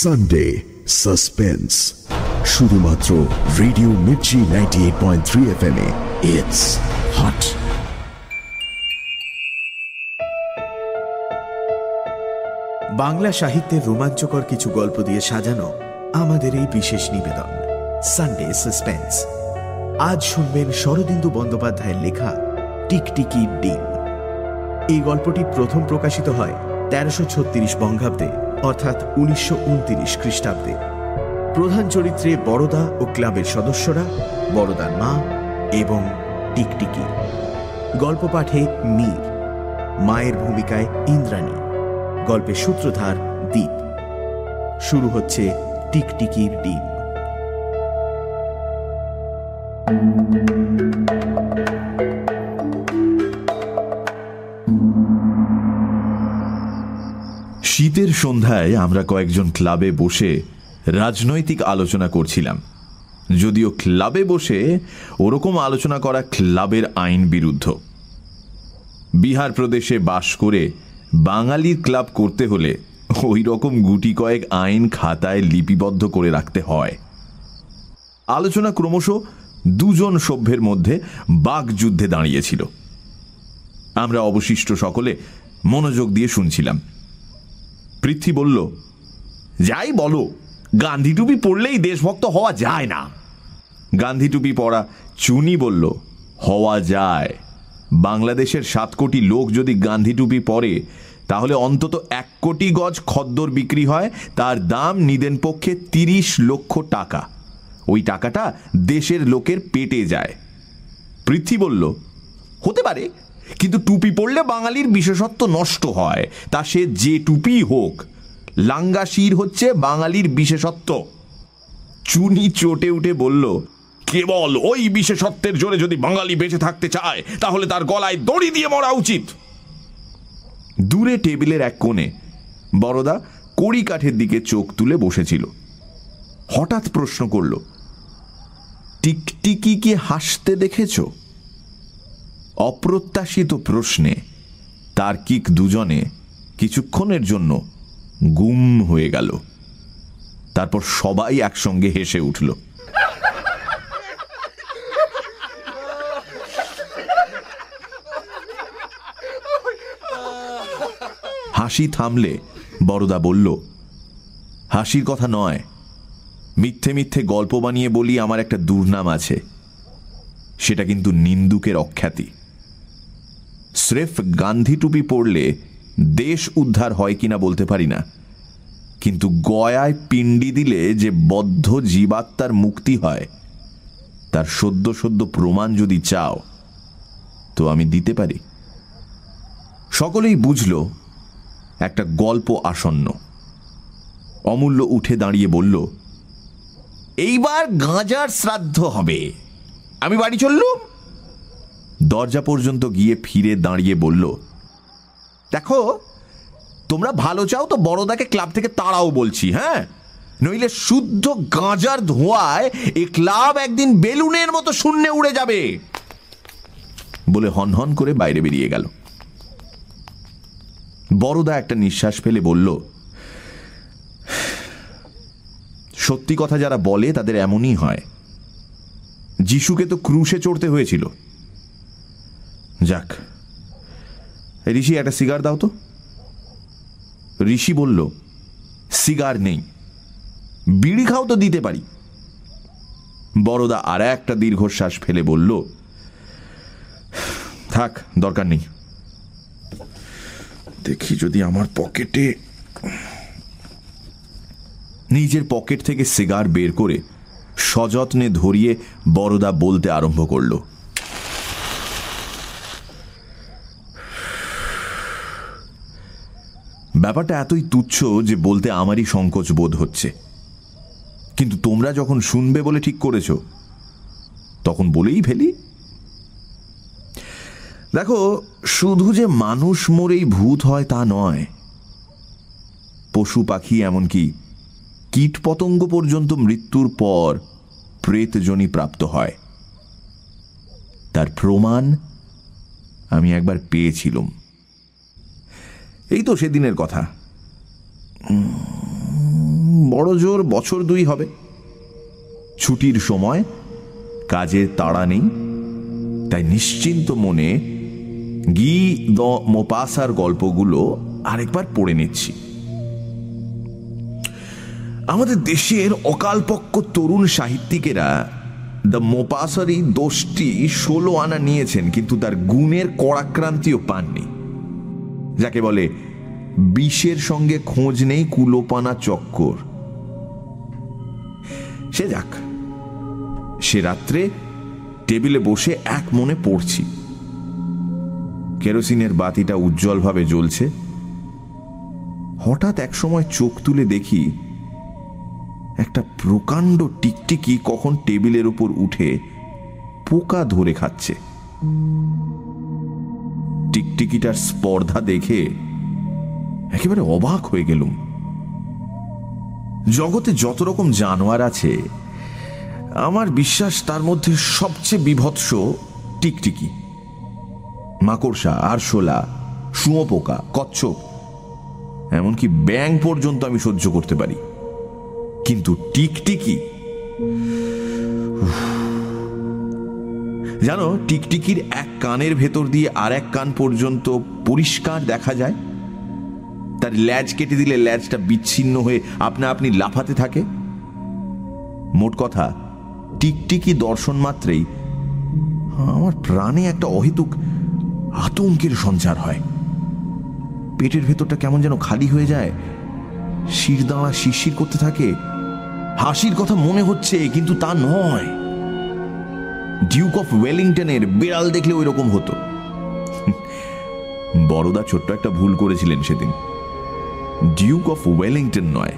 Sunday suspense শুধুমাত্র radio Mirchi ninety eight point three F M it's hot Bangla সাহিত্যের রোমাঞ্চকর কিছু গল্প দিয়ে সাজানো আমাদের এই বিশেষ নিবেদন সানডে সাসপেন্স আজ শুনবেন শরদিন্দু বন্দ্যোপাধ্যায়ের লেখা টিকটিকি ডিম এই গল্পটি প্রথম প্রকাশিত হয় তেরোশো ছত্রিশ বঙ্গাব্দে। অর্থাৎ উনিশশো উনত্রিশ খ্রিস্টাব্দে। প্রধান চরিত্রে বড়দা ও ক্লাবের সদস্যরা, বড়দার মা এবং টিকটিকি। গল্প পাঠে মীর, মায়ের ভূমিকায় ইন্দ্রাণী গল্পের সূত্রধার দ্বীপ শুরু হচ্ছে টিকটিকির ডিম। শীতের সন্ধ্যায় আমরা কয়েকজন ক্লাবে বসে রাজনৈতিক আলোচনা করছিলাম। যদিও ক্লাবে বসে ওরকম আলোচনা করা ক্লাবের আইন বিরুদ্ধ। বিহার প্রদেশে বাস করে বাঙালির ক্লাব করতে হলে ওই রকম গুটি কয়েক আইন খাতায় লিপিবদ্ধ করে রাখতে হয়। আলোচনা ক্রমশ দুজন সভ্যের মধ্যে বাগযুদ্ধে দাঁড়িয়েছিল। আমরা অবশিষ্ট সকলে মনোযোগ দিয়ে শুনছিলাম। পৃথ্বী বলল, যাই বলো গান্ধী টুপি পড়লেই দেশভক্ত হওয়া যায় না। গান্ধী টুপি পড়া চুনি বলল, হওয়া যায়। বাংলাদেশের সাত কোটি লোক যদি গান্ধী টুপি পরে তাহলে অন্তত এক কোটি গজ খদ্দর বিক্রি হয়, তার দাম নিদেন পক্ষে তিরিশ লক্ষ টাকা। ওই টাকাটা দেশের লোকের পেটে যায়। পৃথ্বী বলল, হতে পারে কিন্তু টুপি পড়লে বাঙালির বিশেষত্ব নষ্ট হয়। তা সে যে টুপি হোক, লাঙ্গা শির হচ্ছে বাঙালির বিশেষত্ব। চুনি চটে উঠে বলল, কেবল ওই বিশেষত্বের জোরে যদি বাঙালি বেঁচে থাকতে চায়, তাহলে তার গলায় দড়ি দিয়ে মরা উচিত। দূরে টেবিলের এক কোণে বড়দা কড়ি কাঠের দিকে চোখ তুলে বসেছিল। হঠাৎ প্রশ্ন করল, টিকটিকি কি হাসতে দেখেছ? অপ্রত্যাশিত প্রশ্নে তার্কিক দুজনে কিছুক্ষণের জন্য গুম হয়ে গেল। তারপর সবাই একসঙ্গে হেসে উঠল। হাসি থামলে বড়দা বলল, হাসির কথা নয়। মিথ্যে মিথ্যে গল্প বানিয়ে বলি আমার একটা দুর্নাম আছে। সেটা কিন্তু নিন্দুকের অখ্যাতি। স্রেফ গান্ধী টুপি পড়লে দেশ উদ্ধার হয় কিনা বলতে পারি না। কিন্তু গয়ায় পিণ্ডি দিলে যে বদ্ধ জীবাত্মার মুক্তি হয়, তার সদ্য সদ্য প্রমাণ যদি চাও, তো আমি দিতে পারি। সকলেই বুঝল, একটা গল্প আসন্ন। অমূল্য উঠে দাঁড়িয়ে বলল, এইবার গাঁজার শ্রাদ্ধ হবে। আমি বাড়ি চললুম? দরজা পর্যন্ত গিয়ে ফিরে দাঁড়িয়ে বলল, দেখো, তোমরা ভালো চাও তো বড়দাকে ক্লাব থেকে তাড়াও বলছি হ্যাঁ? নইলে শুদ্ধ গাঁজার ধোঁয়ায় এ ক্লাব একদিন বেলুনের মতো শূন্যে উড়ে যাবে। বলে হনহন করে বাইরে বেরিয়ে গেল। বড়দা একটা নিঃশ্বাস ফেলে বলল, সত্যি কথা যারা বলে তাদের এমনই হয়। যিশুকে তো ক্রুশে চড়তে হয়েছিল। যাক। ঋষি একটা সিগার দাও তো। ঋষি বলল সিগার নেই। বিড়ি খাও তো দিতে পারি। বড়দা আর একটা দীর্ঘশ্বাস ফেলে বলল থাক দরকার নেই। দেখি যদি আমার পকেটে নিজের পকেট থেকে সিগার বের করে সযত্নে ধরিয়ে বড়দা বলতে আরম্ভ করল ব্যাপারটা এতই তুচ্ছ যে বলতে আমারই সংকোচ বোধ হচ্ছে। কিন্তু তোমরা যখন শুনবে বলে ঠিক করেছ, তখন বলেই ফেলি। দেখো, শুধু যে মানুষ মরেই ভূত হয় তা নয়, পশু পাখি এমনকি কীট পতঙ্গ পর্যন্ত মৃত্যুর পর প্রেতজনী প্রাপ্ত হয়। তার প্রমাণ আমি একবার পেয়েছিলাম। এই তো সেদিনের কথা। বড় জোর বছর দুই হবে। ছুটির সময় কাজের তাড়া নেই। তাই নিশ্চিন্ত মনে গি দ মোপাসার গল্পগুলো আরেকবার পড়ে নিচ্ছি। আমাদের দেশের অকালপক্ষ তরুণ সাহিত্যিকেরা দ্য মোপাসারি দোষটি ষোলো আনা নিয়েছেন, কিন্তু তার গুণের কড়াক্রান্তিও পাননি। যাকে বলে, বিষের সঙ্গে খোঁজ নেই কুলোপানা চক্কর। সে যাক, সে রাত্রে টেবিলে বসে এক মনে পড়ছি। কেরোসিনের বাতিটা উজ্জ্বলভাবে জ্বলছে। হঠাৎ এক সময় চোখ তুলে দেখি, একটা প্রকাণ্ড টিকটিকি কখন টেবিলের উপর উঠে পোকা ধরে খাচ্ছে। টিকটিকিটার স্পর্ধা দেখে একেবারে অবাক হয়ে গেলুম জগতে যত রকম জানোয়ার আছে, আমার বিশ্বাস তার মধ্যে সবচেয়ে বিভৎস টিকটিকি মাকড়সা, আরশোলা, শুঁয়োপোকা, কচ্ছপ, এমনকি ব্যাং পর্যন্ত আমি সহ্য করতে পারি কিন্তু টিকটিকি। জানো, টিকটিকির এক কানের ভেতর দিয়ে আর এক কান পর্যন্ত পরিষ্কার দেখা যায়? তার ল্যাজ কেটে দিলে ল্যাজটা বিচ্ছিন্ন হয়ে আপনা আপনি লাফাতে থাকে? মোট কথা, টিকটিকি দর্শন মাত্রেই আমার প্রাণে একটা অহেতুক আতঙ্কের সঞ্চার হয়। পেটের ভেতরটা কেমন যেন খালি হয়ে যায়। শিরদাঁড়া শিরশির করতে থাকে। হাসির কথা মনে হচ্ছে, কিন্তু তা নয়। ডিউক অফ ওয়েলিংটনের বিড়াল দেখলে ওই রকম হতো। বড়দা ছোট্ট একটা ভুল করেছিলেন সেদিন। ডিউক অফ ওয়েলিংটন নয়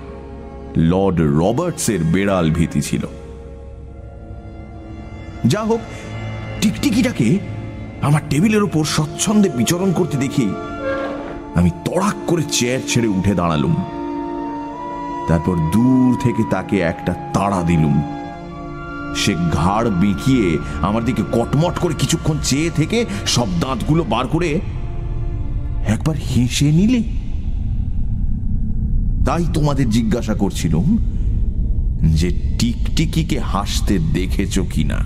লর্ড রবার্টসের বেড়াল ভীতি ছিল। যা হোক, টিকটিকিটাকে আমার টেবিলের ওপর স্বচ্ছন্দে বিচরণ করতে দেখি আমি তড়াক করে চেয়ার ছেড়ে উঠে দাঁড়ালুম। তারপর দূর থেকে তাকে একটা তাড়া দিলুম। সে ঘাড় বেঁকিয়ে আমার দিকে কটমট করে কিছুক্ষণ চেয়ে থেকে সব দাঁতগুলো বার করে একবার হেসে নিলে। তাই তোমাদের জিজ্ঞাসা করছিলাম যে টিকটিকিকে হাসতে দেখেছ কিনা?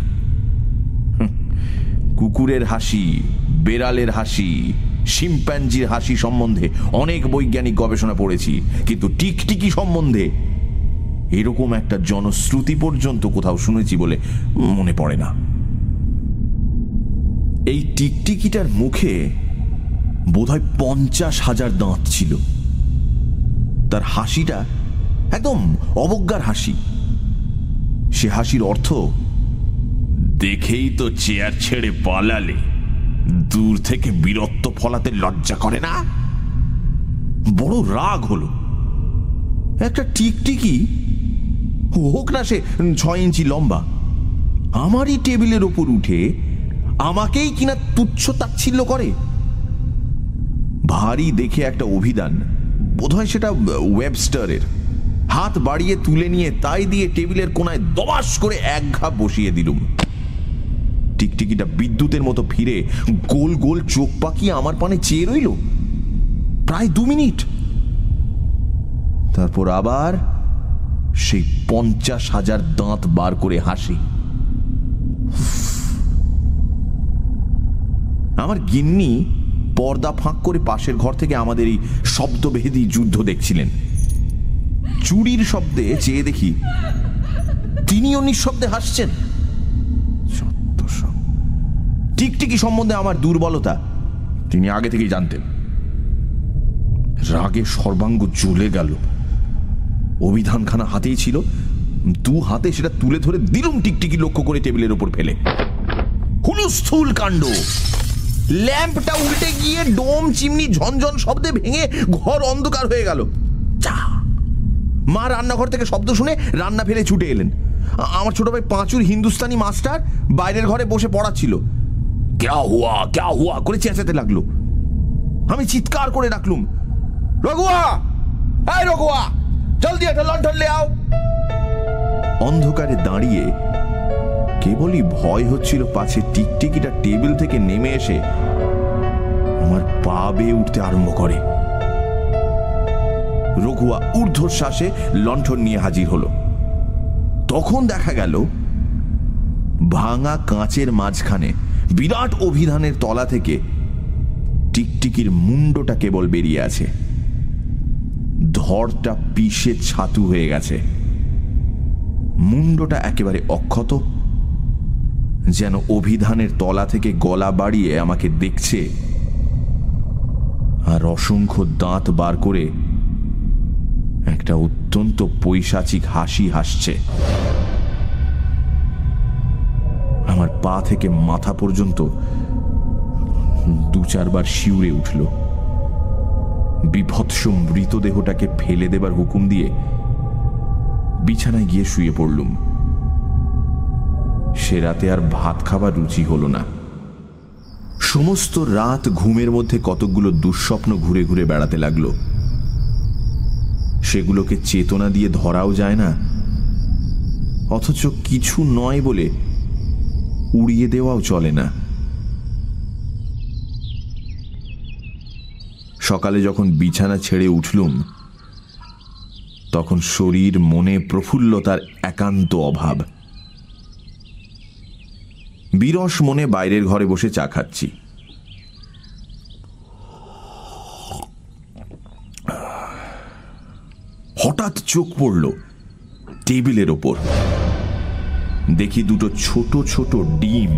কুকুরের হাসি, বেড়ালের হাসি, শিম্প্যাঞ্জির হাসি সম্বন্ধে অনেক বৈজ্ঞানিক গবেষণা পড়েছি, কিন্তু টিকটিকি সম্বন্ধে এরকম একটা জনশ্রুতি পর্যন্ত কোথাও শুনেছি বলে মনে পড়ে না। এই টিকটিকিটার মুখে বোধহয় পঞ্চাশ হাজার দাঁত ছিল। তার হাসিটা একদম অবজ্ঞার হাসি। সে হাসির অর্থ, দেখেই তো চেয়ার ছেড়ে পালালে, দূর থেকে বীরত্ব ফলাতে লজ্জা করে না? বড় রাগ হলো। একটা টিকটিকি হোক না সে ছয় ইঞ্চি লম্বা। আমারই টেবিলের ওপর উঠে আমাকেই কিনা তুচ্ছ তাচ্ছিল্য করে। ভারী দেখে একটা অভিধান, বোধহয় সেটা ওয়েবস্টারের। হাত বাড়িয়ে তুলে নিয়ে তাই দিয়ে টেবিলের কোনায় দবাস করে এক ঘা বসিয়ে দিলুম। টিকটিকিটা বিদ্যুতের মতো ফিরে গোল গোল চোখ পাকিয়ে আমার পানে চেয়ে রইল। প্রায় দু মিনিট। তারপর আবার সেই পঞ্চাশ হাজার দাঁত বার করে হাসি। আমার গিন্নি পর্দা ফাঁক করে পাশের ঘর থেকে আমাদের এই শব্দভেদী যুদ্ধ দেখছিলেন। চুরির শব্দে চেয়ে দেখি তিনিও নিঃশব্দে হাসছেন। টিকটিকি সম্বন্ধে আমার দুর্বলতা তিনি আগে থেকেই জানতেন। রাগে সর্বাঙ্গ জ্বলে গেল। অভিধানখানা হাতেই ছিল। দু হাতে সেটা তুলে ধরে দিলুম টিকটিকি লক্ষ্য করে টেবিলের ওপর ফেলে। হুলুস্থুল কাণ্ড। ল্যাম্পটা উল্টে গিয়ে ডোম, চিমনি, ঝনঝন শব্দে ভেঙে ঘর অন্ধকার হয়ে গেল। মা রান্নাঘর থেকে শব্দ শুনে রান্না ফেলে ছুটে এলেন। আমার ছোট ভাই পাঁচুর হিন্দুস্তানি মাস্টার বাইরের ঘরে বসে পড়াচ্ছিল। ক্যা হুয়া ক্যা হুয়া করে চেঁচাতে লাগল। আমি চিৎকার করে ডাকলুম, রঘুয়া! এই রঘুয়া! জলদি একটা লে আও। অন্ধকারে দাঁড়িয়ে কেবলই ভয় হচ্ছিল পাছে টিকটিকিটা টেবিল থেকে নেমে এসে আমার পা বেয়ে উঠতে আরম্ভ করে। রঘুয়া ঊর্ধ্বশ্বাসে লণ্ঠন নিয়ে হাজির হলো। তখন দেখা গেল ভাঙা কাঁচের মাঝখানে বিরাট অভিধানের তলা থেকে টিকটিকির মুন্ডটা কেবল বেরিয়ে আছে। ধরটা পিষে ছাতু হয়ে গেছে। মুন্ডটা একেবারে অক্ষত, যেন অভিধানের তলা থেকে গলা বাড়িয়ে আমাকে দেখছে আর অসংখ্য দাঁত বার করে একটা অত্যন্ত পৈশাচিক হাসি হাসছে। আমার পা থেকে মাথা পর্যন্ত দু চারবার শিউরে উঠল। বিভৎস মৃতদেহটাকে ফেলে দেবার হুকুম দিয়ে বিছানায় গিয়ে শুয়ে পড়লুম। সে রাতে আর ভাত খাবার রুচি হলো না। সমস্ত রাত ঘুমের মধ্যে কতকগুলো দুঃস্বপ্ন ঘুরে ঘুরে বেড়াতে লাগল। সেগুলোকে চেতনা দিয়ে ধরাও যায় না, অথচ কিছু নয় বলে উড়িয়ে দেওয়াও চলে না। সকালে যখন বিছানা ছেড়ে উঠলুম, তখন শরীর, মনে প্রফুল্লতার একান্ত অভাব। বিরস মনে বাইরের ঘরে বসে চা খাচ্ছি। হঠাৎ চোখ পড়ল টেবিলের ওপর। দেখি দুটো ছোট ছোট ডিম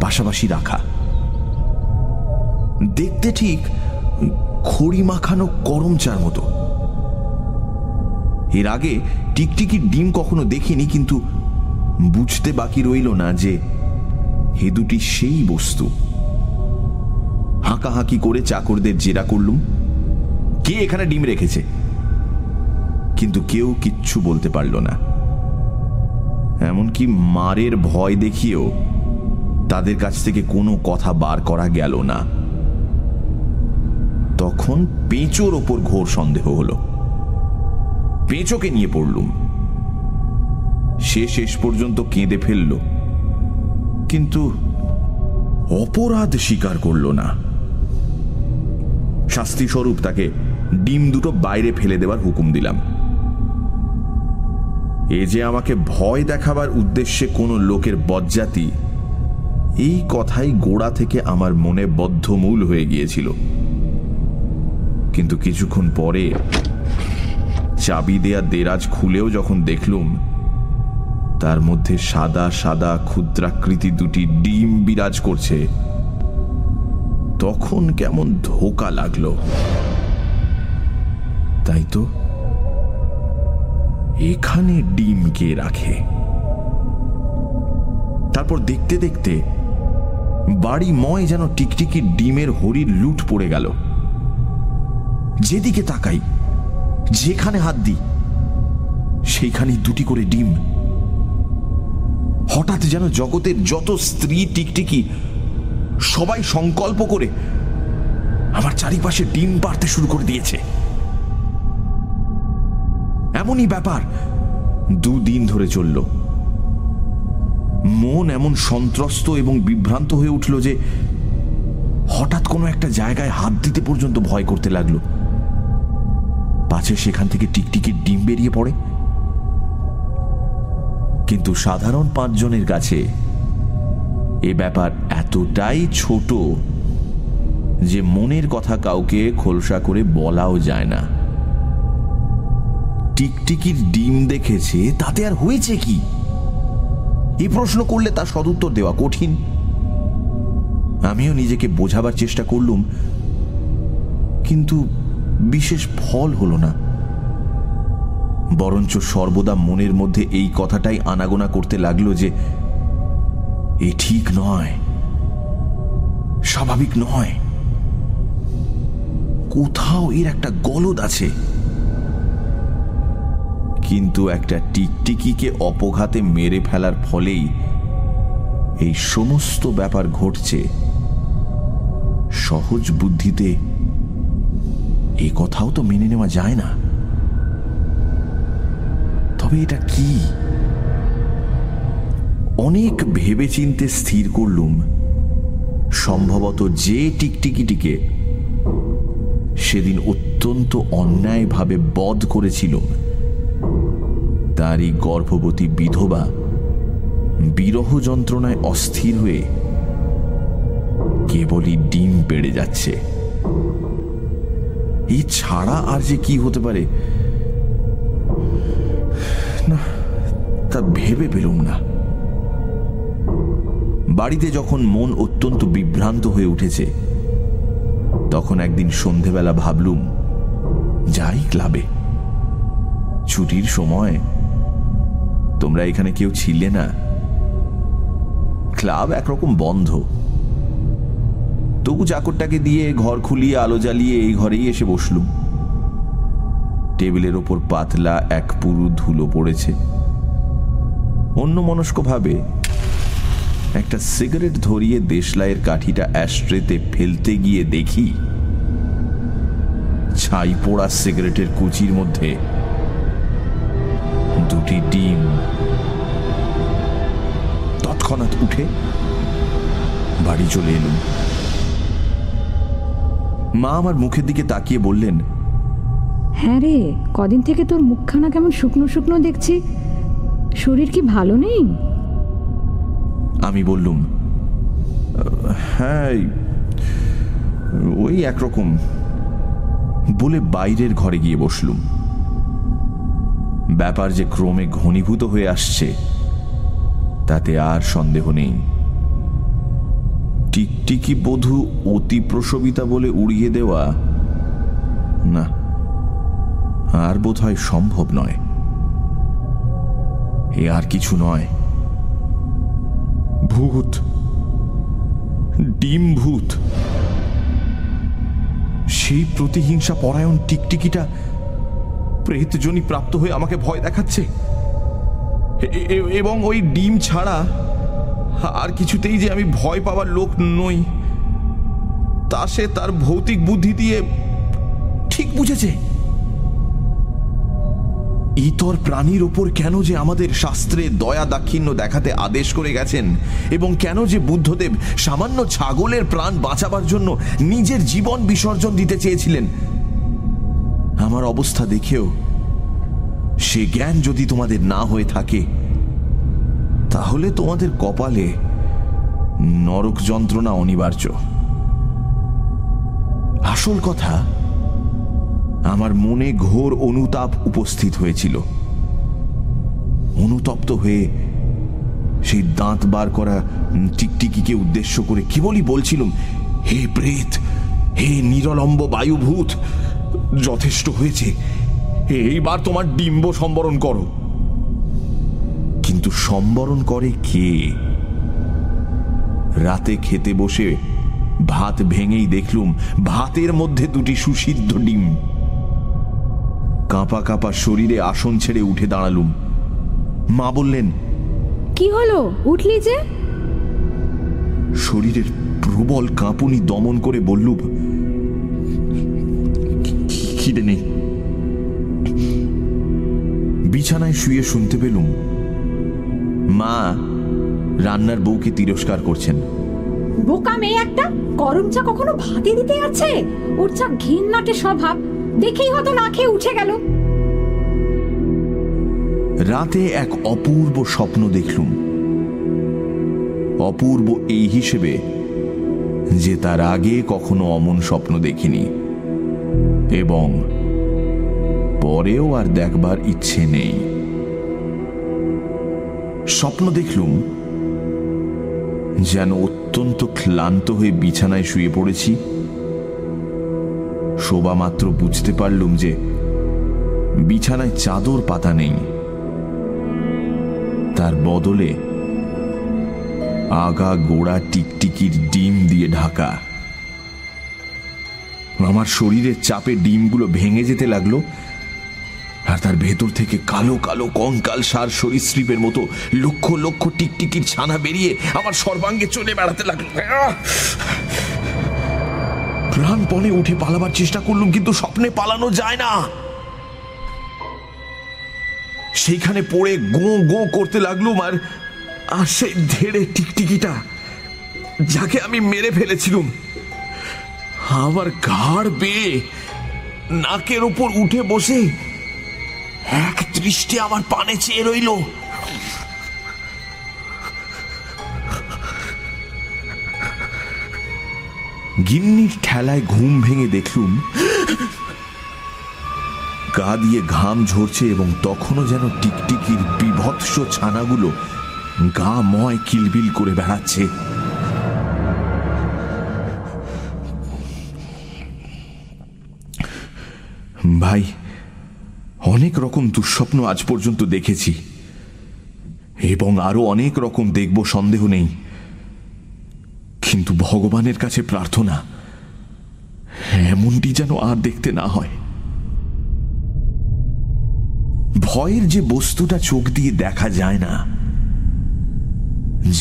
পাশাপাশি রাখা। দেখতে ঠিক খড়ি মাখানো করম চার মতো। এর আগে টিকটিকির ডিম কখনো দেখিনি, কিন্তু বুঝতে বাকি রইল না যে হে দুটি সেই বস্তু। হাঁকাহাঁকি করে চাকরদের জেরা করলুম। কে এখানে ডিম রেখেছে? কিন্তু কেউ কিচ্ছু বলতে পারল না। এমনকি মারের ভয় দেখিয়েও তাদের কাছ থেকে কোনো কথা বার করা গেল না। তখন পেঁচোর ওপর ঘোর সন্দেহ হলো। পেঁচোকে নিয়ে পড়লুম। সে শেষ পর্যন্ত কেঁদে ফেলল। কিন্তু অপরাধ স্বীকার করল না। শাস্তিস্বরূপ তাকে ডিম দুটো বাইরে ফেলে দেবার হুকুম দিলাম। এ যে আমাকে ভয় দেখাবার উদ্দেশ্যে কোনো লোকের বজ্জাতি, এই কথাই গোড়া থেকে আমার মনে বদ্ধমূল হয়ে গিয়েছিল। কিন্তু কিছুক্ষণ পরে চাবি দেয়া দেরাজ খুলেও যখন দেখলুম, তার মধ্যে সাদা সাদা ক্ষুদ্রাকৃতি দুটি ডিম বিরাজ করছে। তখন কেমন ধোকা লাগল। তাই তো, এখানে ডিম কে রাখে? তারপর দেখতে দেখতে বাড়ি ময় যেন টিকটিকি ডিমের হরির লুট পড়ে গেল। যেদিকে তাকাই, যেখানে হাত দিই সেইখানে দুটি করে ডিম। হঠাৎ যেন জগতের যত স্ত্রী টিকটিকি, সবাই সংকল্প করে আমার চারিপাশে ডিম পারতে শুরু করে দিয়েছে। এমনই ব্যাপার দুদিন ধরে চলল। মন এমন সন্ত্রস্ত এবং বিভ্রান্ত হয়ে উঠল যে হঠাৎ কোনো একটা জায়গায় হাত দিতে পর্যন্ত ভয় করতে লাগল। পাছে সেখান থেকে টিকটিকির ডিম বেরিয়ে পড়ে। কিন্তু সাধারণ পাঁচজনের কাছে এ ব্যাপার এতটাই ছোট যে মনের কথা কাউকে খোলসা করে বলাও যায় না। টিকটিকির ডিম দেখেছে, তাতে আর হয়েছে কি? এই প্রশ্ন করলে তার সদুত্তর দেওয়া কঠিন। আমিও নিজেকে বোঝাবার চেষ্টা করলুম, কিন্তু বিশেষ ফল হল না। বরঞ্চ সর্বদা মনের মধ্যে এই কথাটাই আনাগোনা করতে লাগল যে, এ ঠিক নয়। স্বাভাবিক নয়। কোথাও এর একটা গলদ আছে। কিন্তু একটা টিকটিকিকে অপঘাতে মেরে ফেলার ফলেই এই সমস্ত ব্যাপার ঘটছে। সহজ বুদ্ধিতে এ কথাও তো মেনে নেওয়া যায় না। তবে এটা কি? অনেক ভেবে চিনতে স্থির করলুম। সম্ভবত যে টিকটিকিটিকে সেদিন অত্যন্ত অন্যায়ভাবে বধ করেছিল তারই গর্ভবতী বিধবা বিরহ যন্ত্রণায় অস্থির হয়ে কেবলই ডিম বেড়ে যাচ্ছে। এই ছাড়া আর যে কি হতে পারে? না, তা ভেবে পেলুম না। বাড়িতে যখন মন অত্যন্ত বিভ্রান্ত হয়ে উঠেছে, তখন একদিন সন্ধেবেলা ভাবলুম, যাই ক্লাবে। ছুটির সময়, তোমরা এখানে কেউ ছিলে না। ক্লাব একরকম বন্ধ। তবু চাকরটাকে দিয়ে ঘর খুলিয়ে আলো জ্বালিয়ে এই ঘরেই এসে বসলুম টেবিলের ওপর পাতলা এক পুরু ধুলো পড়েছে। অন্য মনস্কভাবে একটা সিগারেট ধরিয়ে দেশলাইয়ের কাঠিটা অ্যাস্ট্রেতে ফেলতে গিয়ে দেখি ছাই পোড়া সিগারেটের কুচির মধ্যে দুটি ডিম। তৎক্ষণাৎ উঠে বাড়ি চলে এলুম। মা আমার মুখের দিকে তাকিয়ে বললেন হ্যাঁ রে কদিন থেকে তোর মুখখানা কেমন শুকনো শুকনো দেখছি। শরীর কি ভালো নেই? আমি বললুম হ্যাঁ ওই একরকম। বলে বাইরের ঘরে গিয়ে বসলুম। ব্যাপার যে ক্রমে ঘনীভূত হয়ে আসছে তাতে আর সন্দেহ নেই। টিকটিকি বধূ অতি প্রসবিতা বলে উড়িয়ে দেওয়া? না, আর বোধ হয় সম্ভব নয়। এ আর কিছু নয়। ভূত। ডিম ভূত। সেই প্রতিহিংসা পরায়ণ টিকটিকিটা প্রেতজনী প্রাপ্ত হয়ে আমাকে ভয় দেখাচ্ছে। এবং ওই ডিম ছাড়া আর কিছুতেই যে আমি ভয় পাওয়ার লোক নই। তা সে তার ভৌতিক বুদ্ধি দিয়ে ঠিক বুঝেছে। ইতর প্রাণীর ওপর কেন যে আমাদের শাস্ত্রে দয়া দাক্ষিণ্য দেখাতে আদেশ করে গেছেন এবং কেন যে বুদ্ধদেব সামান্য ছাগলের প্রাণ বাঁচাবার জন্য নিজের জীবন বিসর্জন দিতে চেয়েছিলেন, আমার অবস্থা দেখেও সে জ্ঞান যদি তোমাদের না হয়ে থাকে তাহলে তোমাদের কপালে নরক যন্ত্রণা অনিবার্য। আসল কথা, আমার মনে ঘোর অনুতাপ উপস্থিত হয়েছিল। অনুতপ্ত হয়ে সেই দাঁত বার করা টিকটিকিকে উদ্দেশ্য করে কেবলই বলছিলাম, হে প্রেত, হে নিরলম্ব বায়ুভূত, যথেষ্ট হয়েছে। এইবার তোমার ডিম্ব সম্বরণ করো। কিন্তু সম্বরণ করে কে? রাতে খেতে বসে ভাত ভেঙেই দেখলুম ভাতের মধ্যে দুটি সুসিদ্ধ ডিম। কাঁপা কাঁপা শরীরে আসন ছেড়ে উঠে দাঁড়ালুম। মা বললেন কি হলো? উঠলি যে? শরীরের প্রবল কাঁপুনি দমন করে বললুম খিদে নেই? বিছানায় শুয়ে শুনতে পেলুম। মা রান্নার বউকে তিরস্কার করছেন। বোকা মেয়ে একটা? গরম চা কখনো ভাতে দিতে আছে? ওর চা ঘিন্নাটে স্বভাব। দেখেই হয়তো না খেয়ে উঠে গেল। রাতে এক অপূর্ব স্বপ্ন দেখলুম। অপূর্ব এই হিসেবে যে তার আগে কখনো অমন স্বপ্ন দেখিনি। এবং পরেও আর দেখবার ইচ্ছে নেই। স্বপ্ন দেখলুম, যেন অত্যন্ত ক্লান্ত হয়ে বিছানায় শুয়ে পড়েছি। শোবা মাত্র বুঝতে পারলুম যে বিছানায় চাদর পাতা নেই। তার বদলে আগা গোড়া টিকটিকির ডিম দিয়ে ঢাকা। আমার শরীরের চাপে ডিমগুলো ভেঙে যেতে লাগল। আর তার ভেতর থেকে কালো কালো কঙ্কাল সার সরীসৃপের মতো লক্ষ লক্ষ টিকটিকির ছানা বেরিয়ে আমার সর্বাঙ্গে চলে বেড়াতে লাগল। প্রাণপণে উঠে পালাবার চেষ্টা করলুম, কিন্তু স্বপ্নে পালানো যায় না। সেইখানে পড়ে গো গো করতে লাগলুম, আর আর সেই ধেড়ে টিকটিকিটা যাকে আমি মেরে ফেলেছিলুম, আমার ঘাড় বেয়ে নাকের উপর উঠে বসে এক দৃষ্টি আমার পানে চেয়ে রইল। গিন্নির ঠেলায় ঘুম ভেঙে দেখলুম, গা দিয়ে ঘাম ঝরছে এবং তখনও যেন টিকটিকির বিভৎস ছানাগুলো গা ময় কিলবিল করে বেড়াচ্ছে। অনেক রকম দুঃস্বপ্ন আজ পর্যন্ত দেখেছি। এবং আরও অনেক রকম দেখব সন্দেহ নেই। কিন্তু ভগবানের কাছে প্রার্থনা, এমনটি যেন আর দেখতে না হয়। ভয়ের যে বস্তুটা চোখ দিয়ে দেখা যায় না,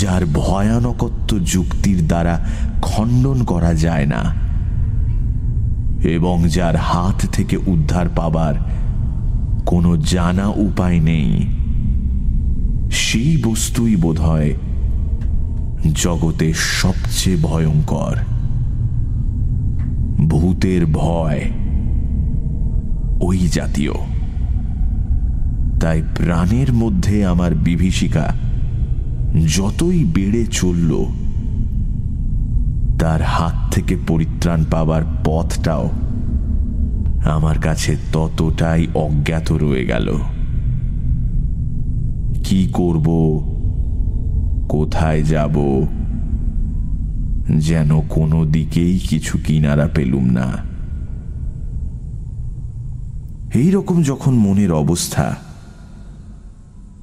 যার ভয়ানকত্ব যুক্তির দ্বারা খণ্ডন করা যায় না, এবং যার হাত থেকে উদ্ধার পাবার কোনো জানা উপায় নেই। সেই বস্তুই বোধ হয় জগতে সবচেয়ে ভয়ঙ্কর। ভূতের ভয় ওই জাতীয়। তাই প্রাণের মধ্যে আমার বিভীষিকা যতই বেড়ে চলল, তার হাত থেকে পরিত্রাণ পাবার পথটাও আমার কাছে ততটাই অজ্ঞাত রয়ে গেল। কি করব? কোথায় যাব? যেন কোনো দিকেই কিছু কিনারা পেলুম না। এই রকম যখন মনের অবস্থা,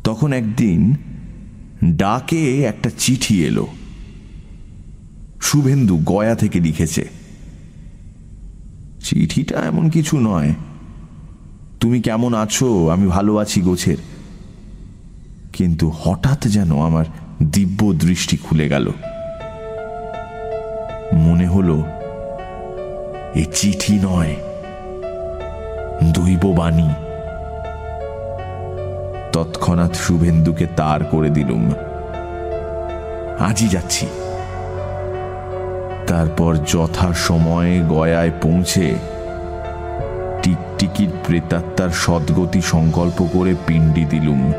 তখন একদিন ডাকে একটা চিঠি এলো। শুভেন্দু গয়া থেকে লিখেছে চিঠিটা এমন কিছু নয়। তুমি কেমন আছো? আমি ভালো আছি, গোছের। কিন্তু হঠাৎ যেন আমার দিব্য দৃষ্টি খুলে গেল। মনে হলো, এ চিঠি নয়, দৈব বাণী। তৎক্ষণাৎ শুভেন্দুকে তার করে দিলুম। আজই যাচ্ছি। তারপর যথা সময়ে গয়ায় পৌঁছে টিকটিকির প্রেতাত্মার সদ্গতি সংকল্প করে পিণ্ডি দিলুম।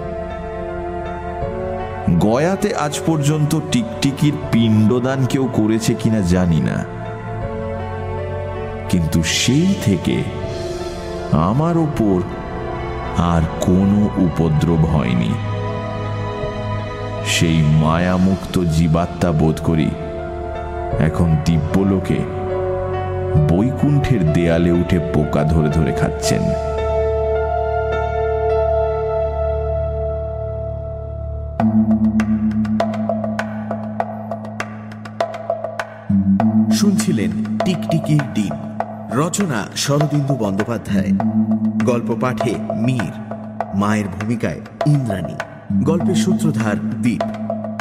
গয়াতে আজ পর্যন্ত টিকটিকির পিণ্ডদান কেউ করেছে কিনা জানি না। কিন্তু সেই থেকে আমার ওপর আর কোনো উপদ্রব হয়নি। সেই মায়ামুক্ত জীবাত্মা বোধ করি এখন দিব্যলোকে বৈকুণ্ঠের দেয়ালে উঠে পোকা ধরে ধরে খাচ্ছেন। শুনছিলেন টিকটিকির ডিম। রচনা শরদিন্দু বন্দ্যোপাধ্যায়। গল্প পাঠে মীর। মায়ের ভূমিকায় ইন্দ্রাণী। গল্পের সূত্রধার দ্বীপ